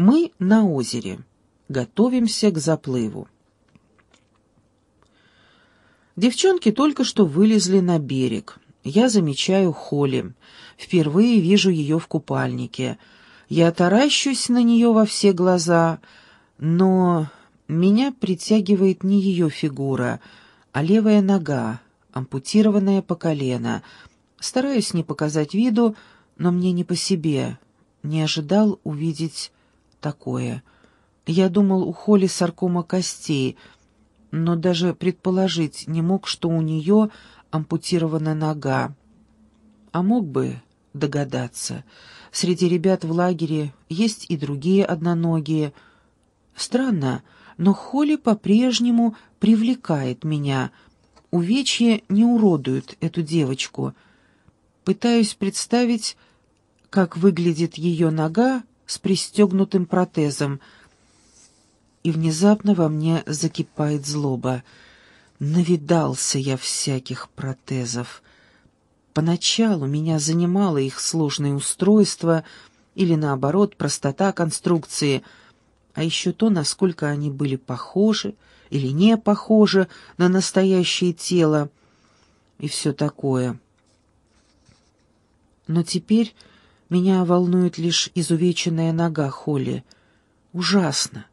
Мы на озере. Готовимся к заплыву. Девчонки только что вылезли на берег. Я замечаю Холли. Впервые вижу ее в купальнике. Я таращусь на нее во все глаза, но меня притягивает не ее фигура, а левая нога, ампутированная по колено. Стараюсь не показать виду, но мне не по себе. Не ожидал увидеть такое. Я думал, у Холли саркома костей, но даже предположить не мог, что у нее ампутирована нога. А мог бы догадаться. Среди ребят в лагере есть и другие одноногие. Странно, но Холли по-прежнему привлекает меня. Увечья не уродуют эту девочку. Пытаюсь представить, как выглядит ее нога с пристегнутым протезом. И внезапно во мне закипает злоба. Навидался я всяких протезов. Поначалу меня занимало их сложное устройство или, наоборот, простота конструкции, а еще то, насколько они были похожи или не похожи на настоящее тело и все такое. Но теперь меня волнует лишь изувеченная нога Холли. Ужасно,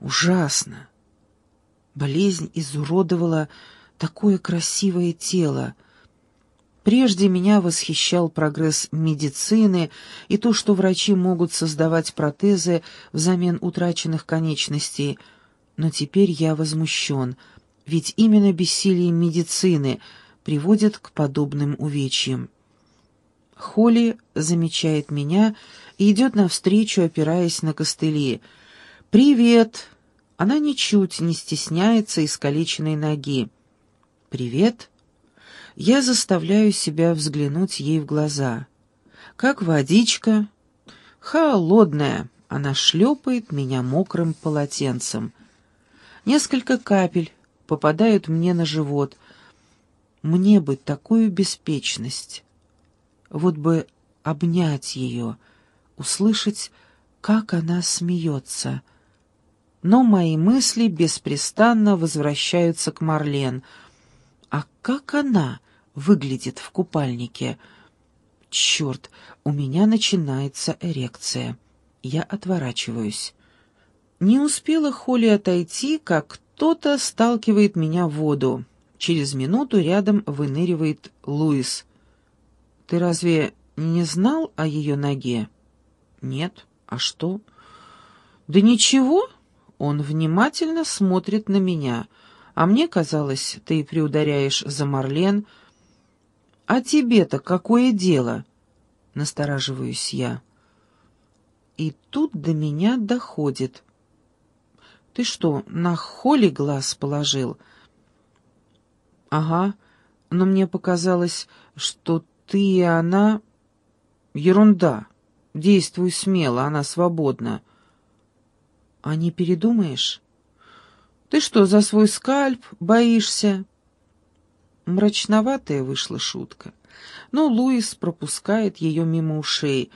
ужасно. Болезнь изуродовала такое красивое тело. Прежде меня восхищал прогресс медицины и то, что врачи могут создавать протезы взамен утраченных конечностей. Но теперь я возмущен, ведь именно бессилие медицины приводит к подобным увечьям. Холли замечает меня и идет навстречу, опираясь на костыли. «Привет!» Она ничуть не стесняется искалеченной ноги. «Привет!» Я заставляю себя взглянуть ей в глаза. «Как водичка?» «Холодная!» Она шлепает меня мокрым полотенцем. Несколько капель попадают мне на живот. Мне бы такую беспечность. Вот бы обнять ее, услышать, как она смеется. Но мои мысли беспрестанно возвращаются к Марлен. А как она выглядит в купальнике? Черт, у меня начинается эрекция. Я отворачиваюсь. Не успела Холли отойти, как кто-то сталкивает меня в воду. Через минуту рядом выныривает Луис. Ты разве не знал о ее ноге? Нет. А что? Да ничего. Он внимательно смотрит на меня. А мне казалось, ты приударяешь за Марлен. А тебе-то какое дело? Настораживаюсь я. И тут до меня доходит. Ты что, на Холли глаз положил? Ага, но мне показалось, что ты и она... Ерунда. Действуй смело, она свободна. А не передумаешь? Ты что, за свой скальп боишься? Мрачноватая вышла шутка. Но Луис пропускает ее мимо ушей.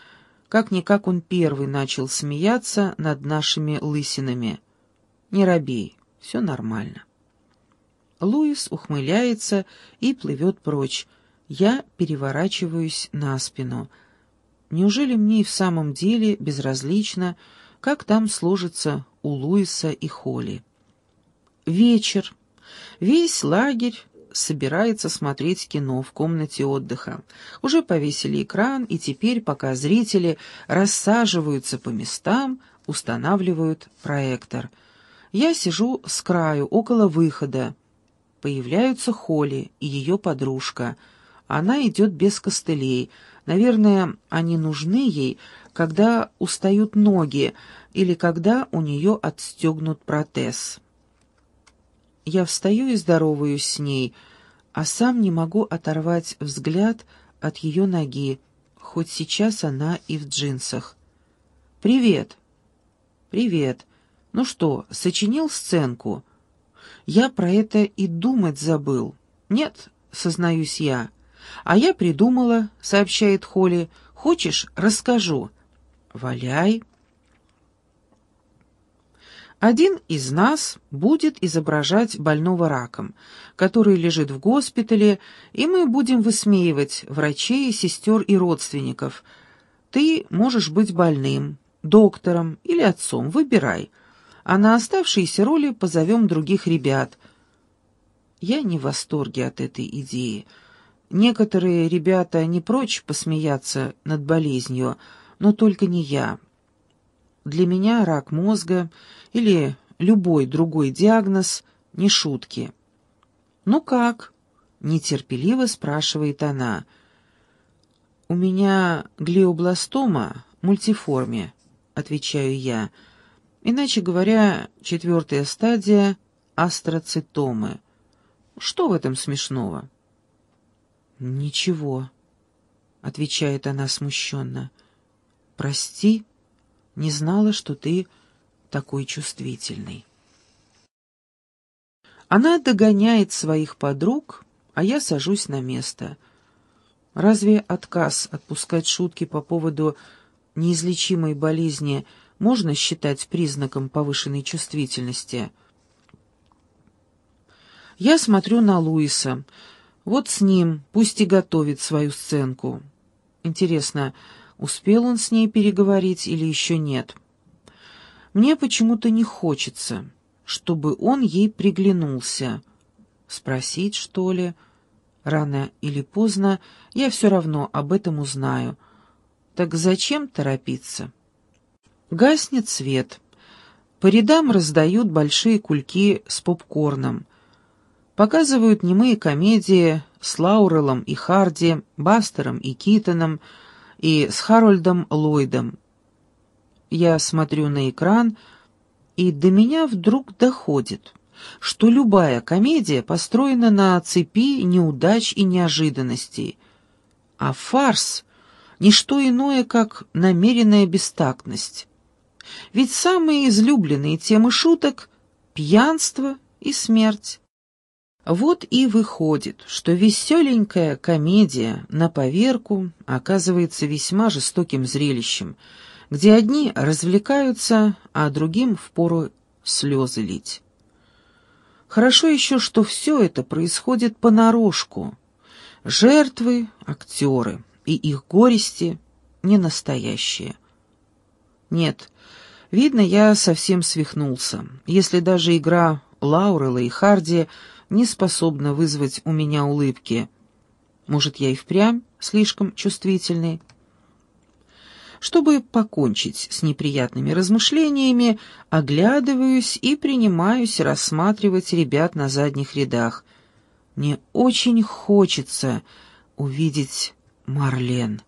Как-никак он первый начал смеяться над нашими лысинами. Не робей, все нормально. Луис ухмыляется и плывет прочь, я переворачиваюсь на спину. Неужели мне и в самом деле безразлично, как там сложится у Луиса и Холли? Вечер. Весь лагерь собирается смотреть кино в комнате отдыха. Уже повесили экран, и теперь, пока зрители рассаживаются по местам, устанавливают проектор. Я сижу с краю, около выхода. Появляются Холли и ее подружка — она идет без костылей. Наверное, они нужны ей, когда устают ноги или когда у нее отстегнут протез. Я встаю и здороваюсь с ней, а сам не могу оторвать взгляд от ее ноги, хоть сейчас она и в джинсах. «Привет!» «Привет! Ну что, сочинил сценку?» «Я про это и думать забыл». «Нет», — сознаюсь я, — «А я придумала», — сообщает Холли. «Хочешь, расскажу?» «Валяй». Один из нас будет изображать больного раком, который лежит в госпитале, и мы будем высмеивать врачей, сестер и родственников. Ты можешь быть больным, доктором или отцом, выбирай. А на оставшиеся роли позовем других ребят. Я не в восторге от этой идеи. Некоторые ребята не прочь посмеяться над болезнью, но только не я. Для меня рак мозга или любой другой диагноз — не шутки. «Ну как?» — нетерпеливо спрашивает она. «У меня глиобластома мультиформе», — отвечаю я. Иначе говоря, четвертая стадия астроцитомы. Что в этом смешного? «Ничего», — отвечает она смущенно. «Прости, не знала, что ты такой чувствительный. Она догоняет своих подруг, а я сажусь на место. Разве отказ отпускать шутки по поводу неизлечимой болезни можно считать признаком повышенной чувствительности? Я смотрю на Луиса. Вот с ним, пусть и готовит свою сценку. Интересно, Успел он с ней переговорить или еще нет? Мне почему-то не хочется, чтобы он ей приглянулся. Спросить, что ли? Рано или поздно я все равно об этом узнаю. Так зачем торопиться? Гаснет свет. По рядам раздают большие кульки с попкорном. Показывают немые комедии с Лаурелом и Харди, Бастером и Китоном, и с Харольдом Ллойдом. Я смотрю на экран, и до меня вдруг доходит, что любая комедия построена на цепи неудач и неожиданностей, а фарс — ничто иное, как намеренная бестактность. Ведь самые излюбленные темы шуток — пьянство и смерть. Вот и выходит, что веселенькая комедия на поверку оказывается весьма жестоким зрелищем, где одни развлекаются, а другим впору слезы лить. Хорошо еще, что все это происходит понарошку. Жертвы — актеры, и их горести — не настоящие. Нет, видно, я совсем свихнулся. Если даже игра Лаурела и Харди — не способна вызвать у меня улыбки. Может, я и впрямь слишком чувствительный? Чтобы покончить с неприятными размышлениями, оглядываюсь и принимаюсь рассматривать ребят на задних рядах. Мне очень хочется увидеть Марлен.